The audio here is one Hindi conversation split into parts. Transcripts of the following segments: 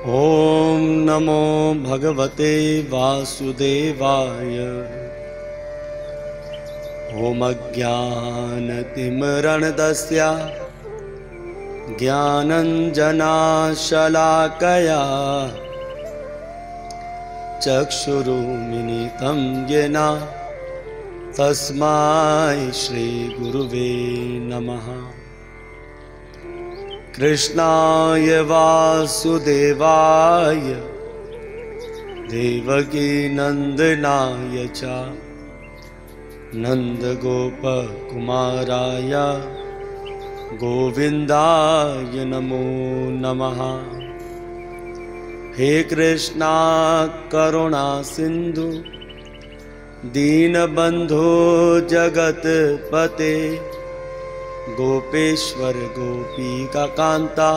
ॐ नमो भगवते वासुदेवाय। ॐ ज्ञानञ्जनाशलाकया चक्षुरुमिलितं येन। तस्मै श्रीगुरुवे नमः कृष्णाय वासुदेवाय देवकीनन्दनाय च नन्दगोपकुमाराय गोविन्दाय नमो नमः। हे कृष्णा करुणा सिन्धु दीनबन्धो जगत्पते गोपेश्वर गोपीका कान्ता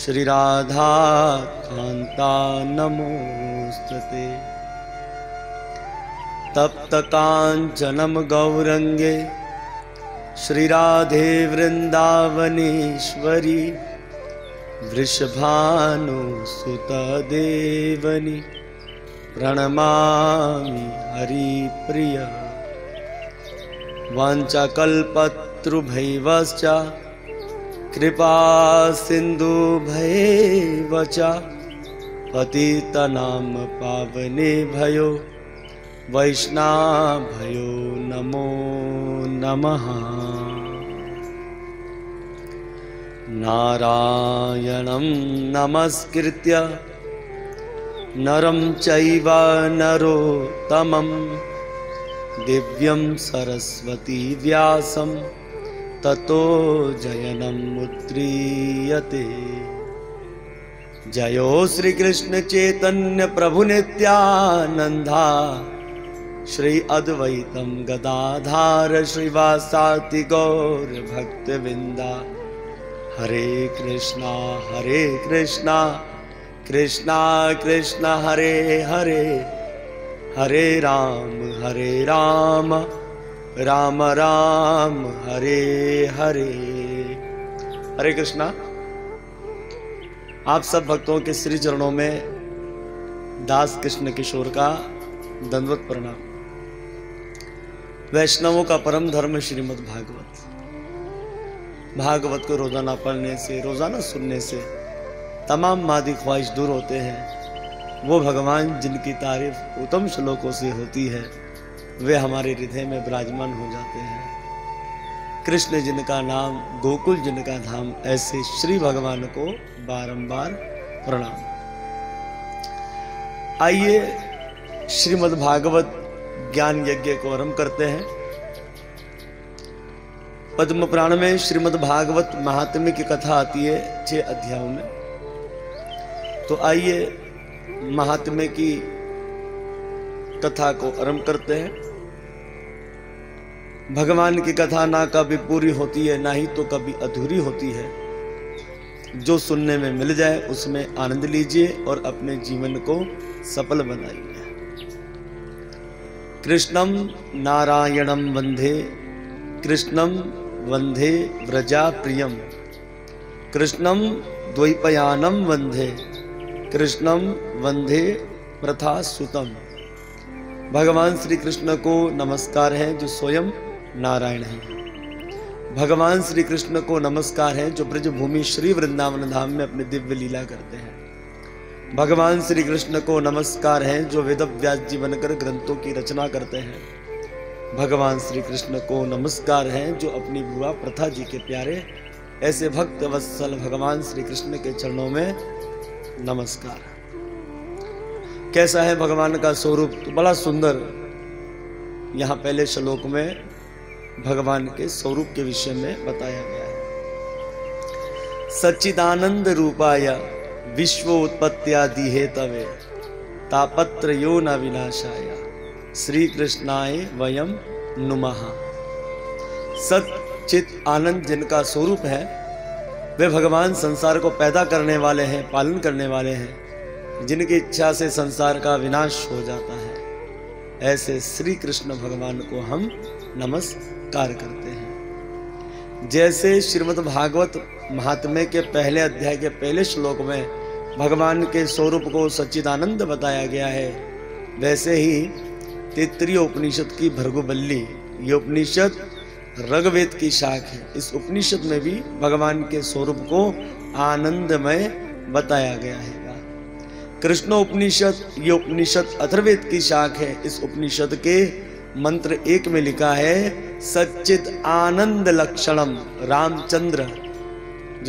श्रीराधा कान्ता नमोस्तते तप्तकाञ्चनं गौरङ्गे श्रीराधे वृन्दावनेश्वरी वृषभानुसुतदेवनि प्रणमामि हरिप्रिय वाञ्छाकल्पतृभैवश्च कृपा सिन्धुभैव च पतितनां पावने भयो। वैष्णाभयो नमो नमः। नारायणं नमस्कृत्य। नरं चैव नरोत्तमं दिव्यं सरस्वती व्यासं ततो जयनमुद्रीयते जयो श्रीकृष्णचैतन्यप्रभुनित्यानन्दा। श्री अद्वैतं गदाधार श्रीवासाति गौरभक्तविन्दा। हरे कृष्णा हरे कृष्णा कृष्णा कृष्णा हरे हरे। हरे राम हरे राम राम राम, हरे हरे। हरे कृष्णा, आप सब भक्तों के श्री चरणों में दास कृष्ण किशोर का दंडवत प्रणाम। वैष्णवों का परम धर्म श्रीमद् भागवत। भागवत को रोज़ाना पढ़ने से, रोज़ाना सुनने से तमाम मादी ख्वाहिश दूर होते हैं। वो भगवान जिनकी तारीफ़ उत्तम श्लोकों से होती है। वे हमारे हृदय में विराजमान हो जाते हैं। कृष्ण जिनका नाम, गोकुल जिनका धाम, ऐसे श्री भगवान को बारंबार प्रणाम। आइए श्रीमद् भागवत ज्ञान यज्ञ को आरंभ करते हैं। पद्म पुराण में श्रीमद् भागवत महात्म्य की कथा आती है छह अध्यायों में। तो आइए महात्म्य की कथा को आरंभ करते हैं। भगवान की कथा ना कभी पूरी होती है, ना ही तो कभी अधूरी होती है। जो सुनने में मिल जाए, उसमें आनंद लीजिए और अपने जीवन को सफल बनाइए। कृष्णम नारायणम वंदे कृष्णम वंदे व्रजा प्रियम कृष्णम द्वैपयानम वंदे कृष्णम वंदे प्रथा सुतम भगवान श्री कृष्ण को नमस्कार है, जो स्वयं नारायण है। भगवान श्री कृष्ण को नमस्कार है, जो ब्रज भूमि श्री वृंदावन धाम में अपने दिव्य लीला करते हैं। भगवान श्री कृष्ण को नमस्कार है, जो वेद व्यास जी बनकर ग्रंथों की रचना करते हैं। भगवान श्री कृष्ण को नमस्कार है, जो अपनी बुआ प्रथा जी के प्यारे, ऐसे भक्त वत्सल भगवान श्री कृष्ण के चरणों में नमस्कार। कैसा है भगवान का स्वरूप? तो बड़ा सुंदर। यहाँ पहले श्लोक में भगवान के स्वरूप के विषय में बताया गया है। सच्चिदानंद रूपाय विश्व उत्पत्तियादि हेतवे तापत्र यो न विनाशाया। श्री कृष्णाय वयम नुमः। सचित आनंद जिनका स्वरूप है, वे भगवान संसार को पैदा करने वाले हैं, पालन करने वाले हैं। जिनकी इच्छा से संसार का विनाश हो जाता है, ऐसे श्री कृष्ण भगवान को हम नमस्कार करते हैं। जैसे श्रीमद् भागवत महात्म्य के पहले अध्याय के पहले श्लोक में भगवान के स्वरूप को सच्चिदानंद बताया गया है, वैसे ही तेतरीय उपनिषद की भर्गुबल्ली ये उपनिषद रगवेद की शाख है। इस उपनिषद में भी भगवान के स्वरूप को आनंदमय बताया गया है। कृष्ण उपनिषद ये उपनिषद अथर्वेद की शाख है। इस उपनिषद के मंत्र एक में लिखा है सच्चित आनंद लक्षणम रामचंद्र।